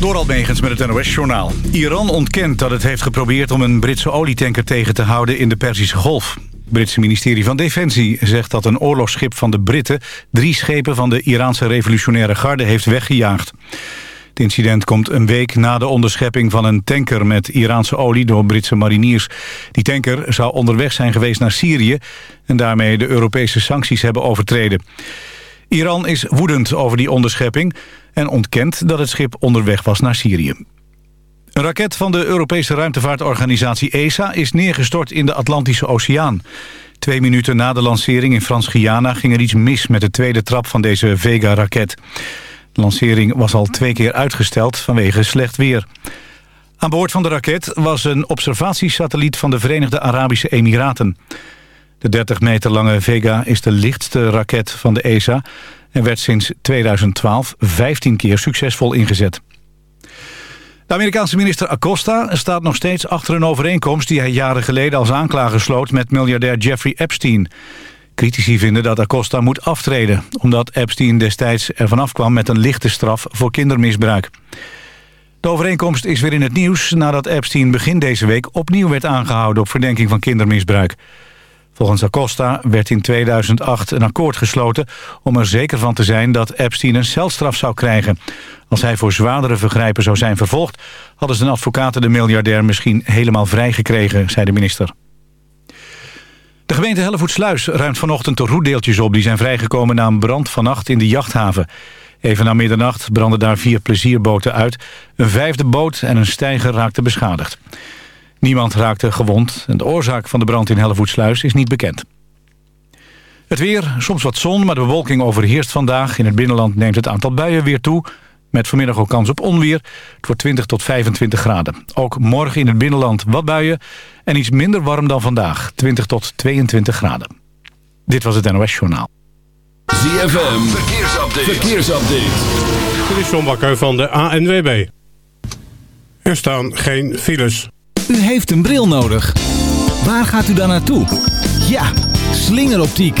Door Almegens met het NOS-journaal. Iran ontkent dat het heeft geprobeerd om een Britse olietanker tegen te houden in de Perzische Golf. Het Britse ministerie van Defensie zegt dat een oorlogsschip van de Britten... drie schepen van de Iraanse revolutionaire garde heeft weggejaagd. Het incident komt een week na de onderschepping van een tanker met Iraanse olie door Britse mariniers. Die tanker zou onderweg zijn geweest naar Syrië en daarmee de Europese sancties hebben overtreden. Iran is woedend over die onderschepping en ontkent dat het schip onderweg was naar Syrië. Een raket van de Europese ruimtevaartorganisatie ESA is neergestort in de Atlantische Oceaan. Twee minuten na de lancering in Frans-Guyana ging er iets mis met de tweede trap van deze Vega-raket. De lancering was al twee keer uitgesteld vanwege slecht weer. Aan boord van de raket was een observatiesatelliet van de Verenigde Arabische Emiraten. De 30 meter lange Vega is de lichtste raket van de ESA... en werd sinds 2012 15 keer succesvol ingezet. De Amerikaanse minister Acosta staat nog steeds achter een overeenkomst... die hij jaren geleden als aanklager sloot met miljardair Jeffrey Epstein. Critici vinden dat Acosta moet aftreden... omdat Epstein destijds ervan afkwam met een lichte straf voor kindermisbruik. De overeenkomst is weer in het nieuws nadat Epstein begin deze week... opnieuw werd aangehouden op verdenking van kindermisbruik. Volgens Acosta werd in 2008 een akkoord gesloten om er zeker van te zijn dat Epstein een celstraf zou krijgen. Als hij voor zwaardere vergrijpen zou zijn vervolgd, hadden zijn advocaten de miljardair misschien helemaal vrijgekregen, zei de minister. De gemeente Hellevoetsluis ruimt vanochtend de roetdeeltjes op... die zijn vrijgekomen na een brand vannacht in de jachthaven. Even na middernacht brandden daar vier plezierboten uit. Een vijfde boot en een steiger raakten beschadigd. Niemand raakte gewond en de oorzaak van de brand in Hellevoetsluis is niet bekend. Het weer, soms wat zon, maar de bewolking overheerst vandaag. In het binnenland neemt het aantal buien weer toe. Met vanmiddag ook kans op onweer. Het wordt 20 tot 25 graden. Ook morgen in het binnenland wat buien. En iets minder warm dan vandaag. 20 tot 22 graden. Dit was het NOS Journaal. ZFM, verkeersupdate. verkeersupdate. Dit is John Bakker van de ANWB. Er staan geen files. U heeft een bril nodig. Waar gaat u dan naartoe? Ja, slingeroptiek.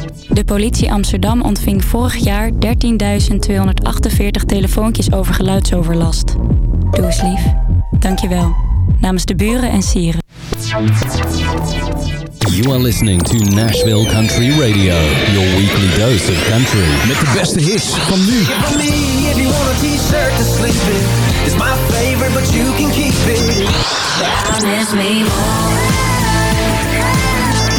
De politie Amsterdam ontving vorig jaar 13.248 telefoontjes over geluidsoverlast. Doe eens lief. Dankjewel. Namens de buren en sieren. You are listening to Nashville Country Radio. Your weekly dose of country. Met de beste hits van nu. If you want a t-shirt to sleep in, it's my favorite, but you can keep it.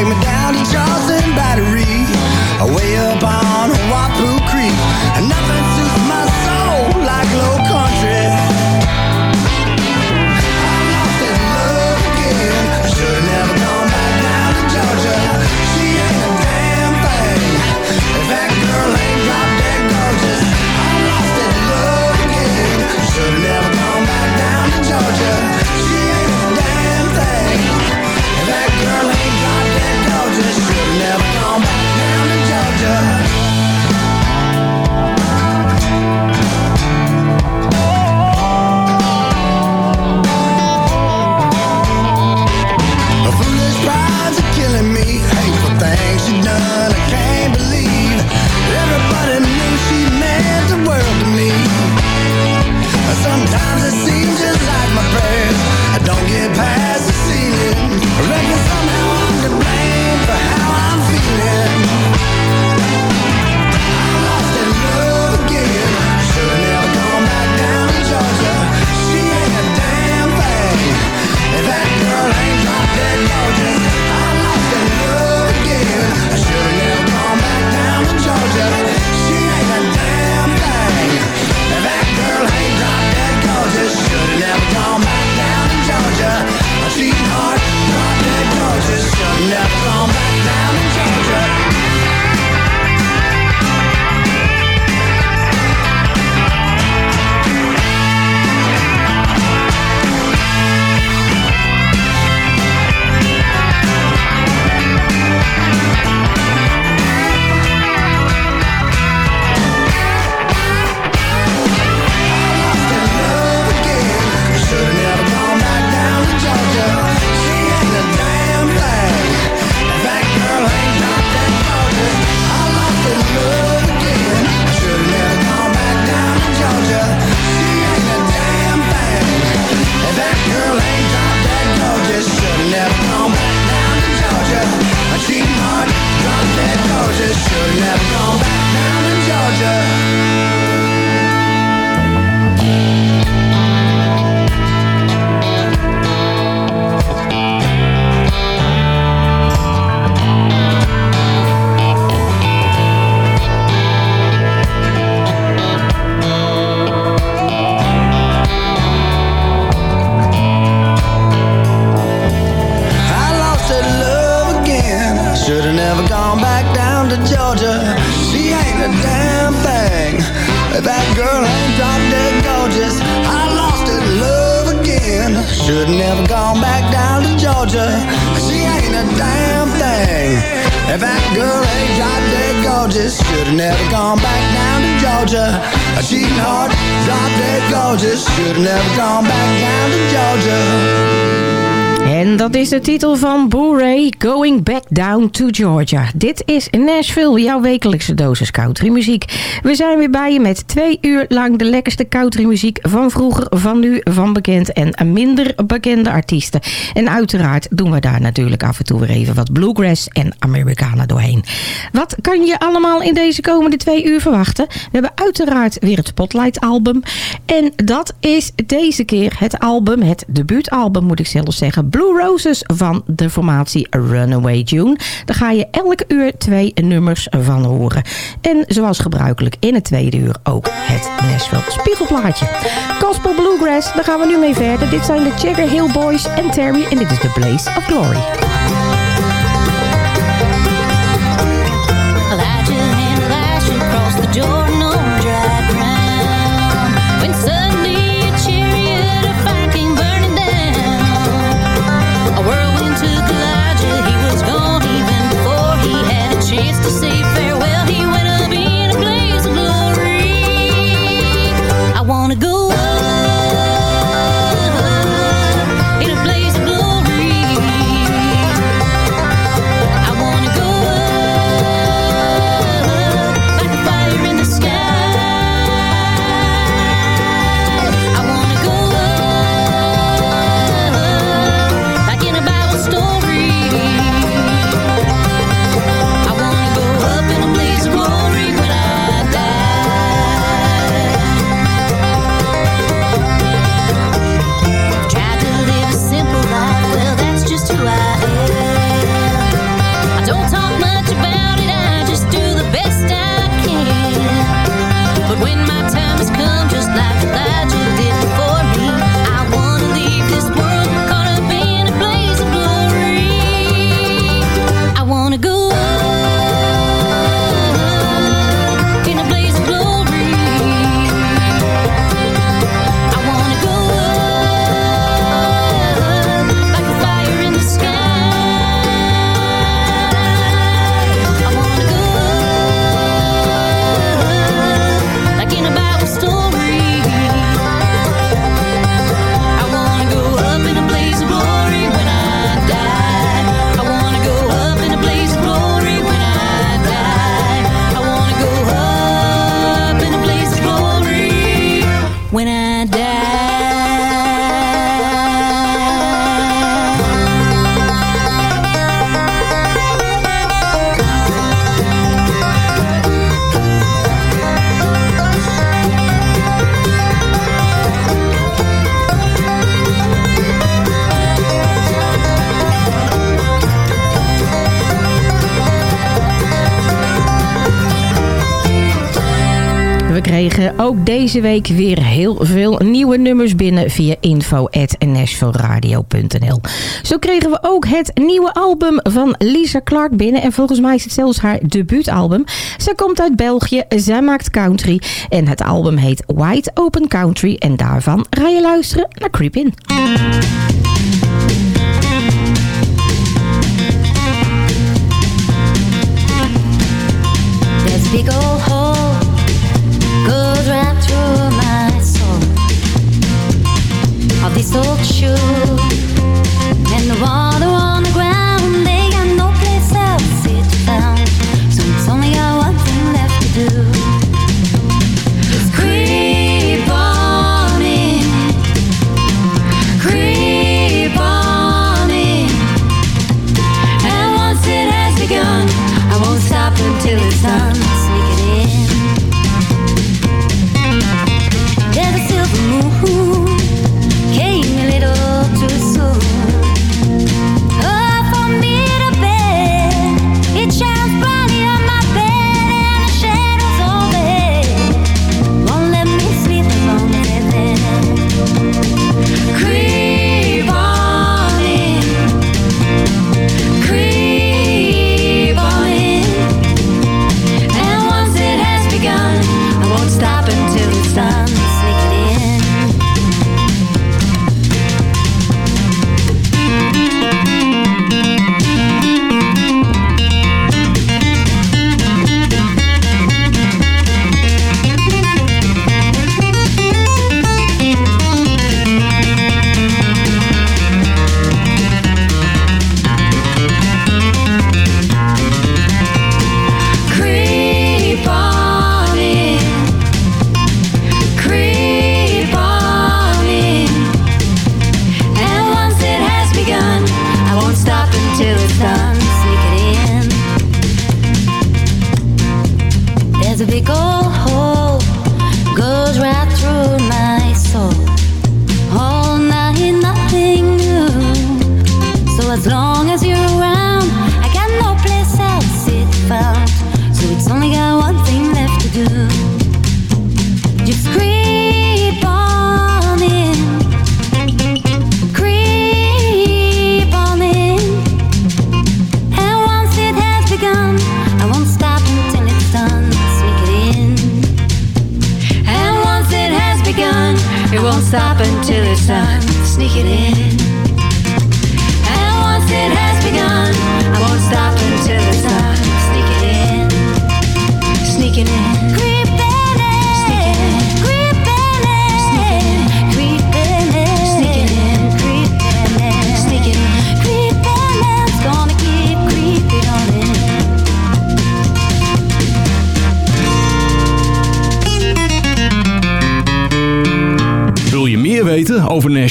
Take me down to Charleston. De titel van Boo-Ray, Going Back Down to Georgia. Dit is Nashville, jouw wekelijkse dosis countrymuziek. We zijn weer bij je met twee uur lang de lekkerste countrymuziek van vroeger, van nu, van bekend en minder bekende artiesten. En uiteraard doen we daar natuurlijk af en toe weer even wat bluegrass en Americana doorheen. Wat kan je allemaal in deze komende twee uur verwachten? We hebben uiteraard weer het Spotlight album. En dat is deze keer het album, het debuutalbum moet ik zelf zeggen, Blue Roses van de formatie Runaway June. Daar ga je elke uur twee nummers van horen. En zoals gebruikelijk in het tweede uur ook het Nashville Spiegelplaatje. Gospel Bluegrass, daar gaan we nu mee verder. Dit zijn de Jagger Hill Boys en Terry en dit is The Blaze of Glory. Ook deze week weer heel veel nieuwe nummers binnen via info.nashvilleradio.nl. Zo kregen we ook het nieuwe album van Lisa Clark binnen. En volgens mij is het zelfs haar debuutalbum. Zij komt uit België, zij maakt country. En het album heet Wide Open Country. En daarvan ga je luisteren naar Creep In. Of this old shoe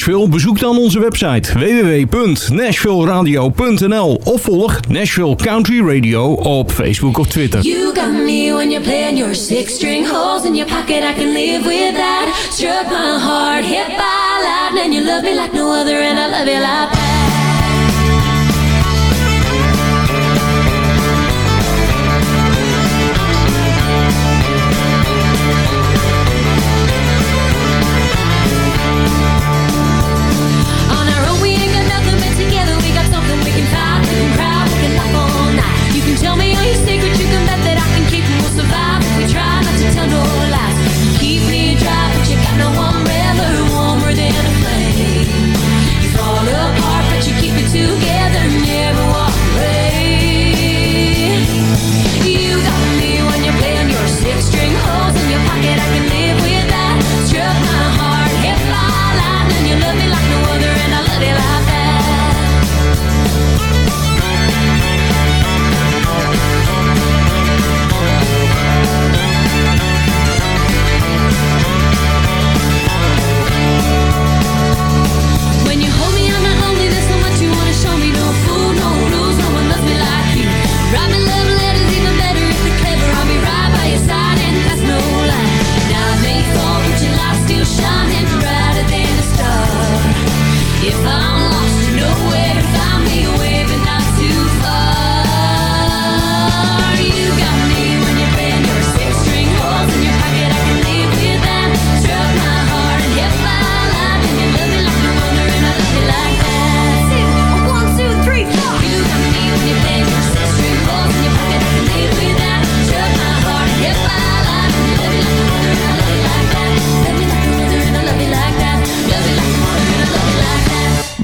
Nashville? Bezoek dan onze website www.nashvilleradio.nl of volg Nashville Country Radio op Facebook of Twitter. You got me when you're playing your six string holes in your pocket. I can live with that. Struck my heart, hit by lightning. You love me like no other and I love you like that.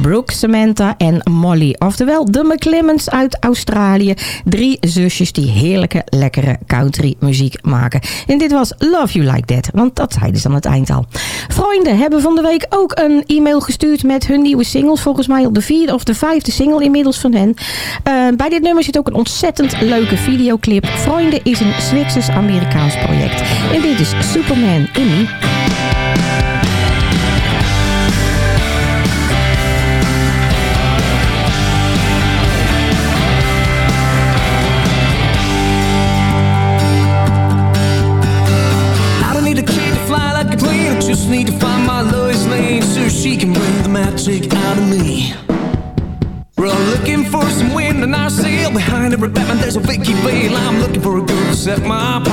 Brooke, Samantha en Molly. Oftewel de McClemmons uit Australië. Drie zusjes die heerlijke, lekkere country muziek maken. En dit was Love You Like That, want dat zeiden dus aan het eind al. Vrienden hebben van de week ook een e-mail gestuurd met hun nieuwe singles. Volgens mij op de vierde of de vijfde single inmiddels van hen. Eh, bij dit nummer zit ook een ontzettend leuke videoclip. Vrienden is een Zwitsers-Amerikaans project. En dit is Superman in so Vicky Vale, I'm looking for a girl to set. My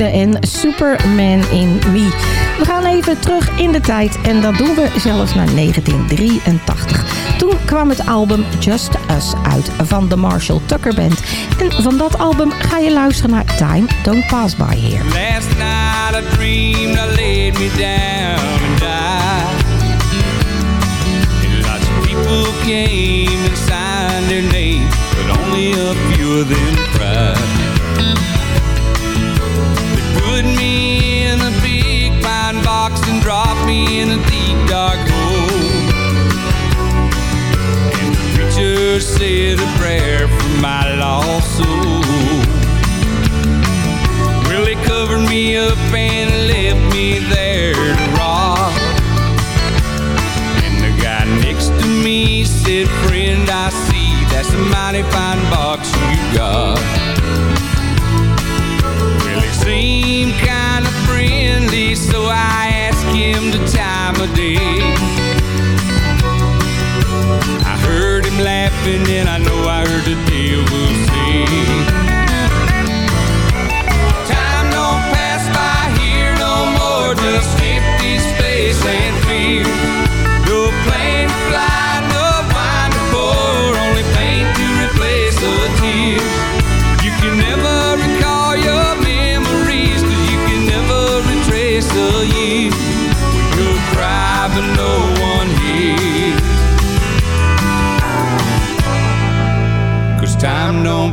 en Superman in Me. We gaan even terug in de tijd en dat doen we zelfs naar 1983. Toen kwam het album Just Us uit van de Marshall Tucker Band. En van dat album ga je luisteren naar Time Don't Pass By Here. Last night I dreamed laid me down and died. People came but only a few. Box and dropped me in a deep dark hole. And the preacher said a prayer for my lost soul. Well, they covered me up and left me there to rot. And the guy next to me said, Friend, I see that's a mighty fine box you got. Well, he seemed kind friendly, so I asked him the time of day. I heard him laughing, and I know I heard the devil say. Time don't pass by here no more, just empty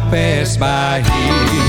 pass by.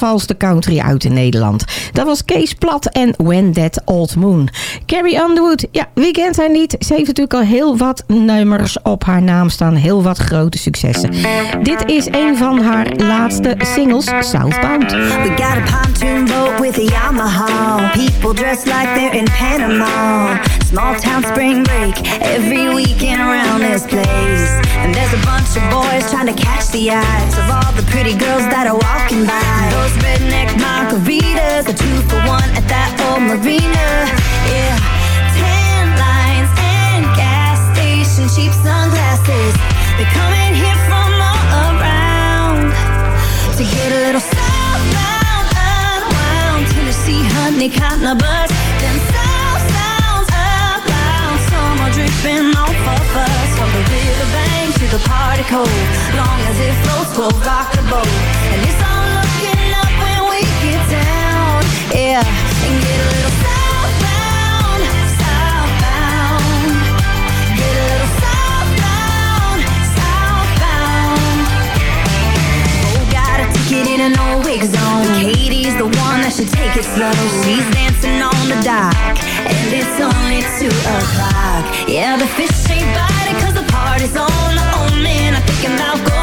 Onvervalste country uit in Nederland. Dat was Kees Plat en When That Old Moon. Carrie Underwood, ja, wie kent haar niet? Ze heeft natuurlijk al heel wat nummers op haar naam staan. Heel wat grote successen. Dit is een van haar laatste singles, Southbound. We got a pontoon boat with a Yamaha. People dressed like they're in Panama. Small town spring break every weekend around this place. And there's a bunch of boys trying to catch the eyes of all the pretty girls that are walking by. Those redneck margaritas, a two for one at that old marina. Yeah, tan lines and gas station cheap sunglasses. They're coming here from all around to get a little southbound, unwound. Tennessee honey cotton a buzz. Them south sounds up loud. Summer dripping off of us from the riverbank to the party cove. Long as it floats, we'll rock the boat. And it's all Yeah, and get a little southbound, southbound. Get a little southbound, southbound. Oh, got a ticket in an old zone. Katie's the one that should take it slow. She's dancing on the dock, and it's only two o'clock. Yeah, the fish ain't biting 'cause the party's on. Oh man, I'm thinking about going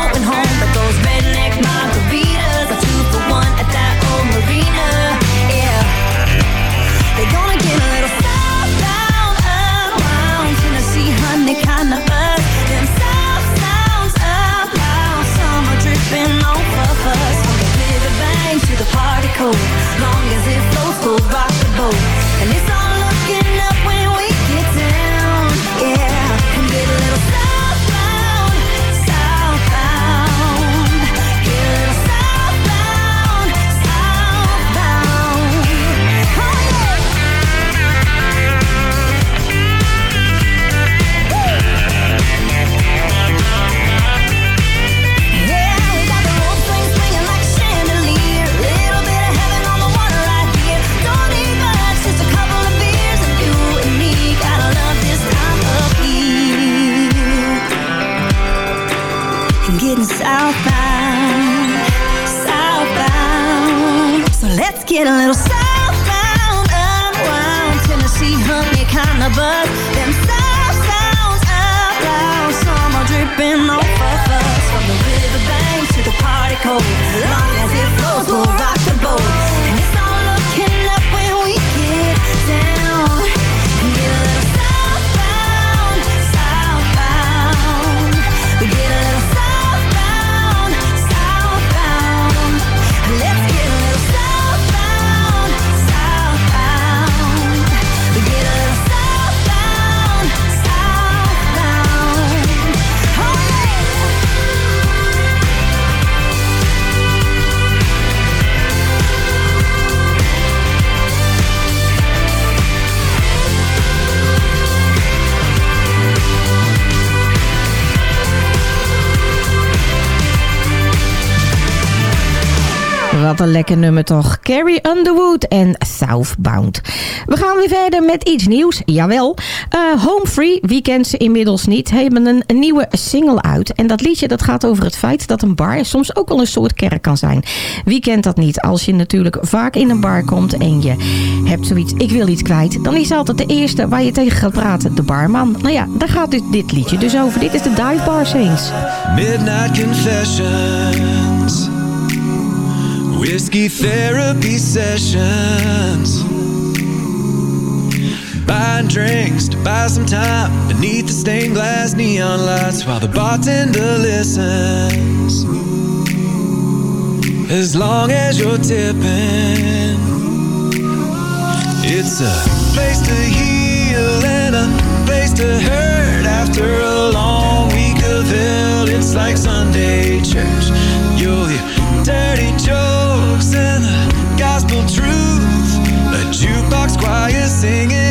cove. Long as it floats, we'll rock the boat. And it's all get a little southbound, unwound. Tennessee honey kind of buzz. Them south sounds up loud. Summer dripping off of us. From the riverbank to the party cove. Long as it flows, we'll rock een lekker nummer toch. Carrie Underwood en Southbound. We gaan weer verder met iets nieuws. Jawel. Eh Home Free, wie kent ze inmiddels niet, hebben een, nieuwe single uit. En dat liedje dat gaat over het feit dat een bar soms ook wel een soort kerk kan zijn. Wie kent dat niet? Als je natuurlijk vaak in een bar komt en je hebt zoiets, ik wil iets kwijt. Dan is altijd de eerste waar je tegen gaat praten de barman. Nou ja, daar gaat dit, dit liedje dus over. Dit is de Dive Bar Saints. Midnight confessions, whiskey therapy sessions, buying drinks to buy some time beneath the stained glass neon lights while the bartender listens. As long as you're tipping, it's a place to heal and a place to hurt after a long week of hell. It's like Sunday church. You'll hear dirty jokes singing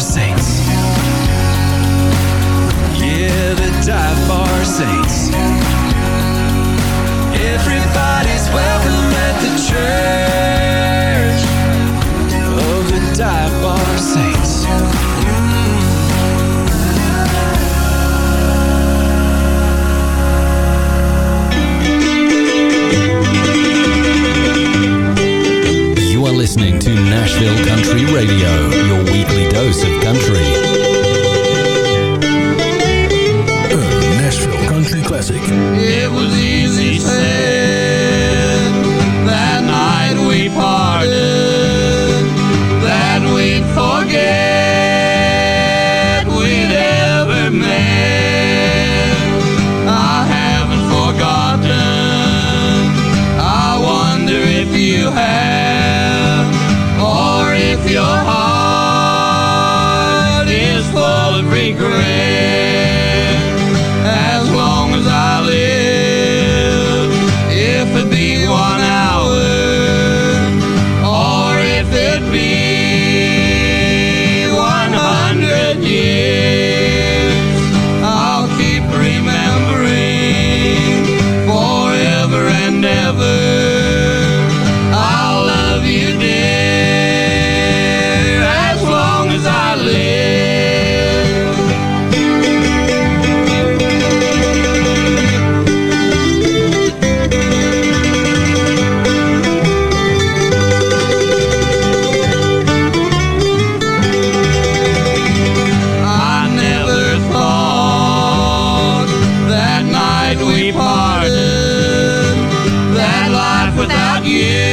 sing. night we parted. That life without you.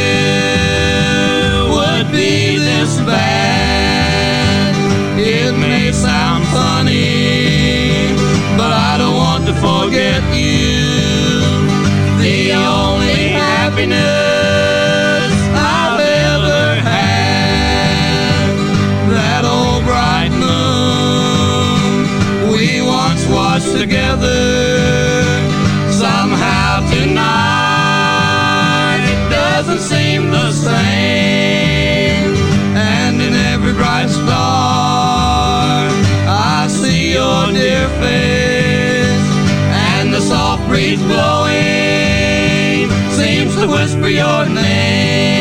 surface and the soft breeze blowing seems to whisper your name.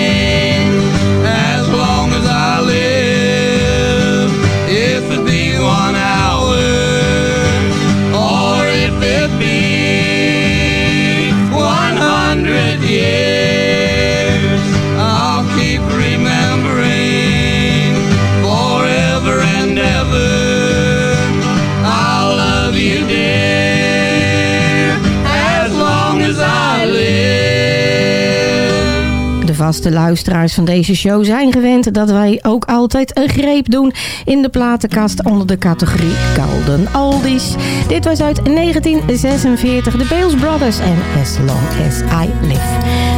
De luisteraars van deze show zijn gewend dat wij ook altijd een greep doen in de platenkast onder de categorie Golden Aldis. Dit was uit 1946, de Bales Brothers en As Long As I Live.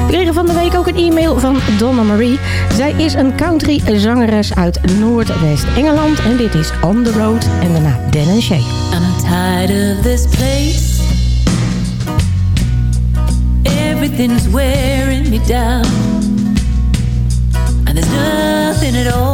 We kregen van de week ook een e-mail van Donna Marie. Zij is een country zangeres uit Noordwest-Engeland en dit is On The Road en daarna Dan Shay. I'm tired of this place everything's wearing me down nothing at all.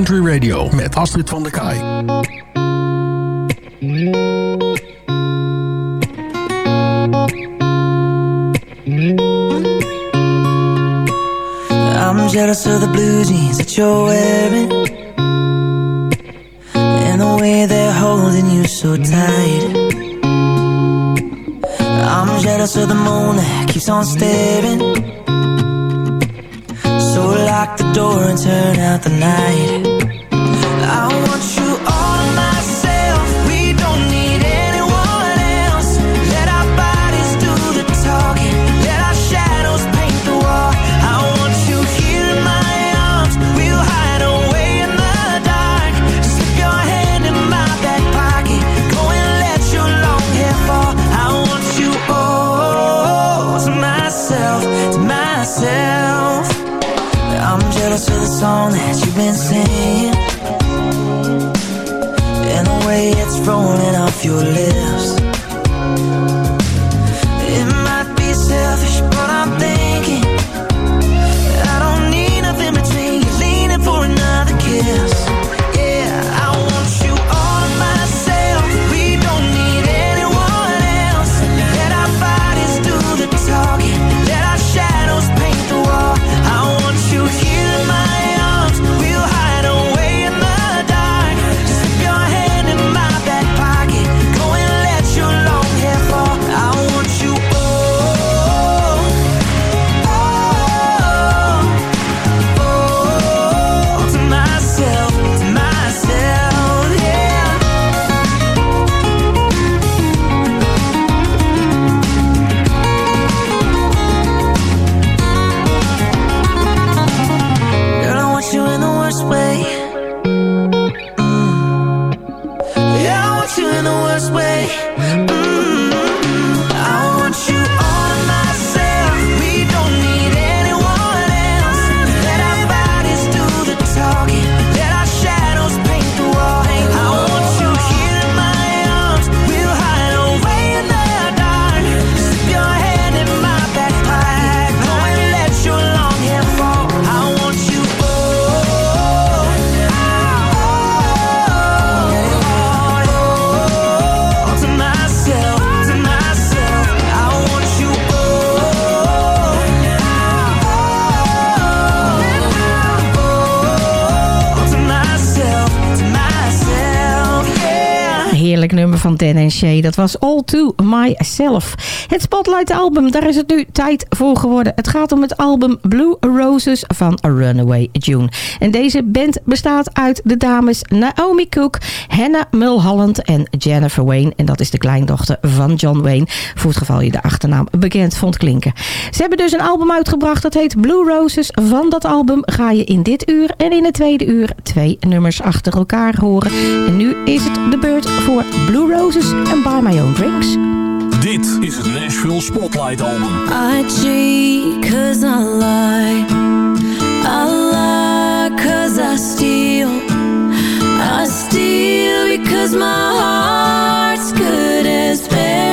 Country Radio met Astrid van der Kaai. I'm jealous of the blue jeans that you're wearing And the way they're holding you so tight. I'm jealous of the moon that keeps on staring. So lock the door and turn out the night. song that you've been singing. And the way it's rolling off your lips. It might be selfish, but van Dan en Shay. Dat was All To Myself. Het Spotlight album, daar is het nu tijd voor geworden. Het gaat om het album Blue Roses van Runaway June. En deze band bestaat uit de dames Naomi Cook, Hannah Mulholland en Jennifer Wayne. En dat is de kleindochter van John Wayne. Voor het geval je de achternaam bekend vond klinken. Ze hebben dus een album uitgebracht dat heet Blue Roses. Van dat album ga je in dit uur en in het tweede uur twee nummers achter elkaar horen. En nu is het de beurt voor Blue Roses en Buy My Own Drinks. Dit is het Nashville Spotlight Album. I cheat cause I lie. I lie cause I steal. I steal because my heart's good as buried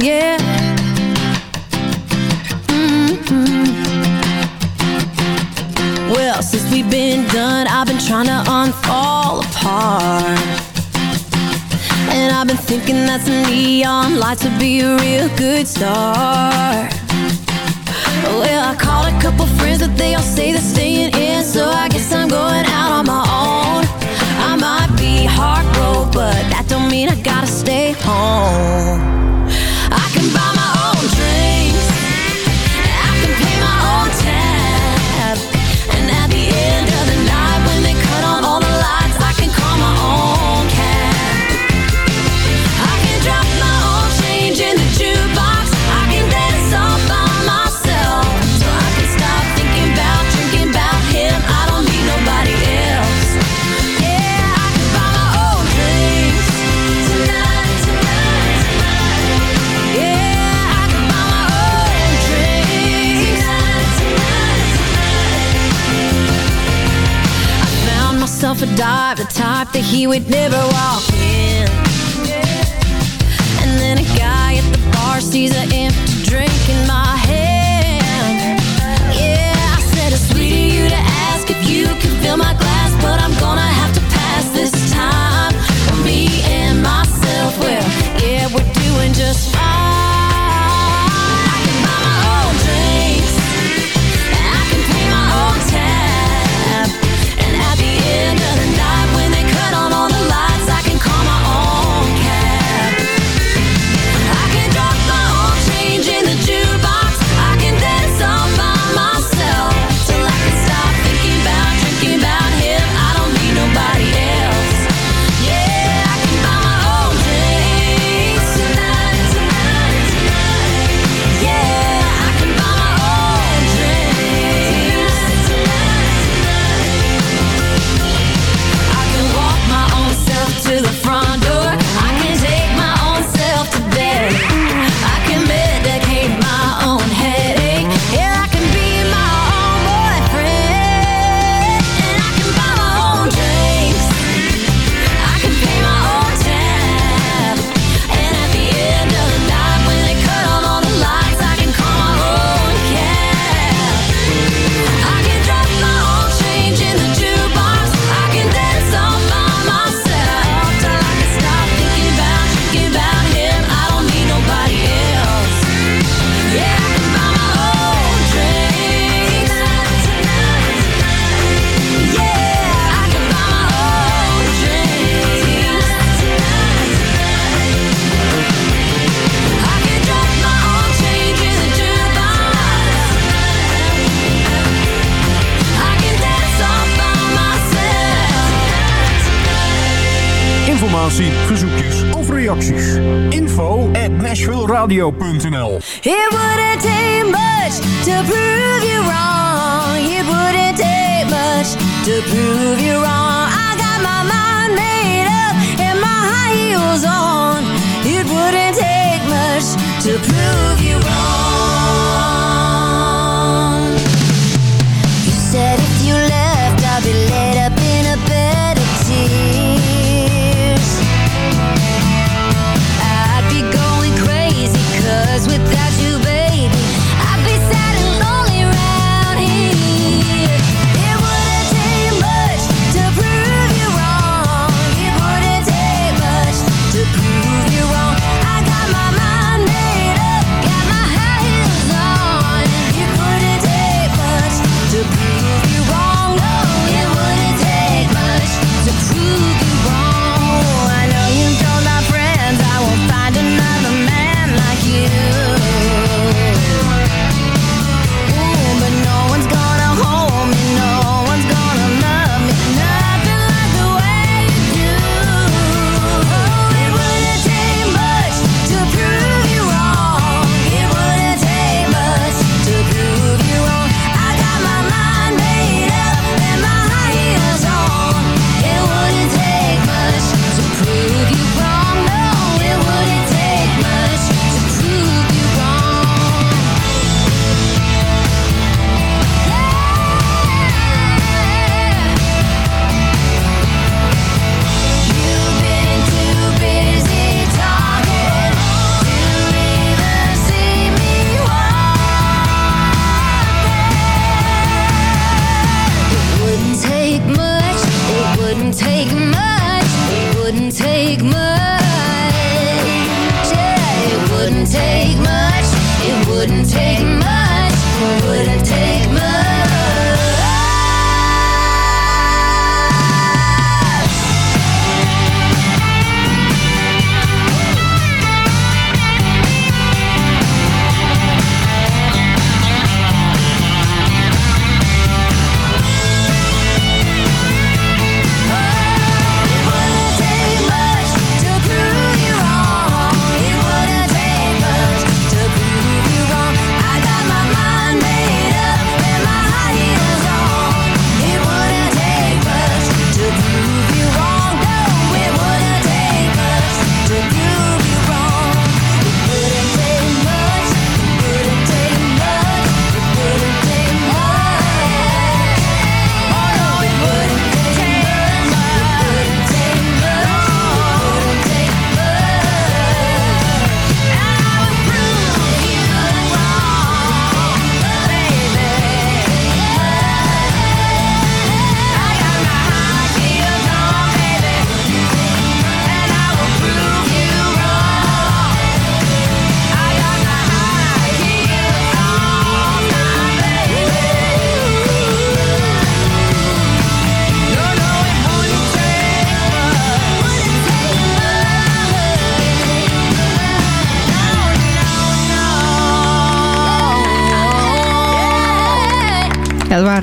yeah. Mm -hmm. Well, since we've been done, I've been trying to unfall apart. And I've been thinking that some neon lights would be a real good start. Well, I called a couple friends, but they all say they're staying in, so I guess I'm going out on my own. I might be heartbroken, but that don't mean I gotta stay home. dive The type that he would never walk in. And then a guy at the bar sees an empty drink in my hand. Yeah, I said it's sweet of you to ask if you can fill my glass But I'm gonna have to pass this time. For me and myself, well, yeah, we're doing just fine.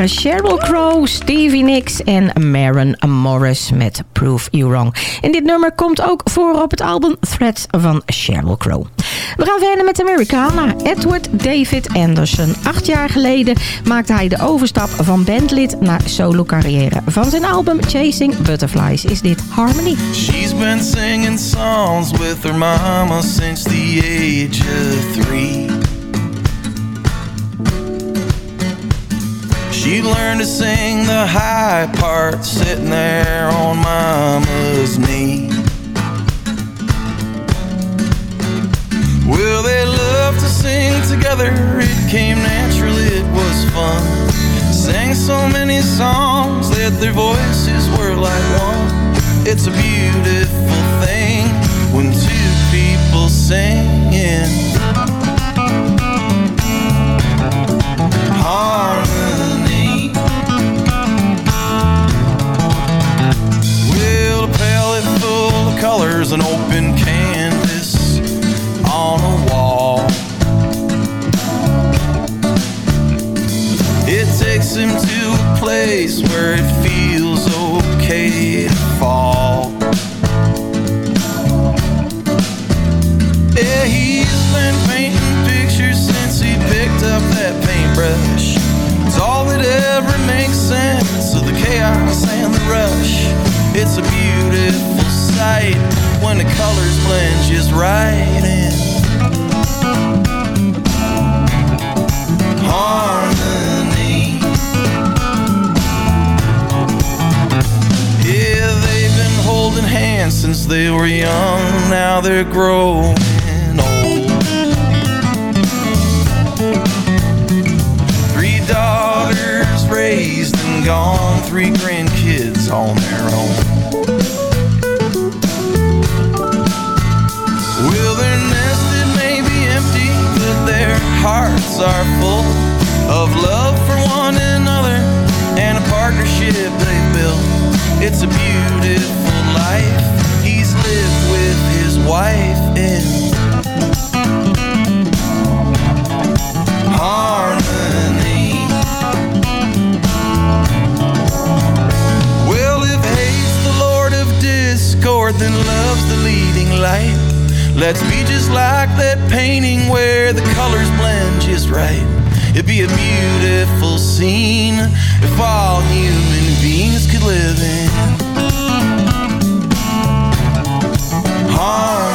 Sheryl Crow, Stevie Nicks en Maren Morris met Prove You Wrong. En dit nummer komt ook voor op het album Threads van Sheryl Crow. We gaan verder met Americana. Edward David Anderson. Acht jaar geleden maakte hij de overstap van bandlid naar solo carrière. Van zijn album Chasing Butterflies is dit Harmony. She's been singing songs with her mama since the age of three. She learned to sing the high part sitting there on mama's knee. Well, they loved to sing together. It came natural, it was fun. Sang so many songs that their voices were like one. It's a beautiful thing when two people singing harmony. Colors, an open canvas on a wall. It takes him to a place where it feels okay to fall. Yeah, he's been painting pictures since he picked up that paintbrush. It's all that ever makes sense of the chaos and the rush. It's a beautiful sight when the colors blend just right in. Harmony. Yeah, they've been holding hands since they were young. Now they're growing old. Three daughters raised and gone, three grandkids on their own. Hearts are full of love for one another and a partnership they've built. It's a beautiful life he's lived with his wife in Let's be just like that painting where the colors blend just right. It'd be a beautiful scene if all human beings could live in harmony.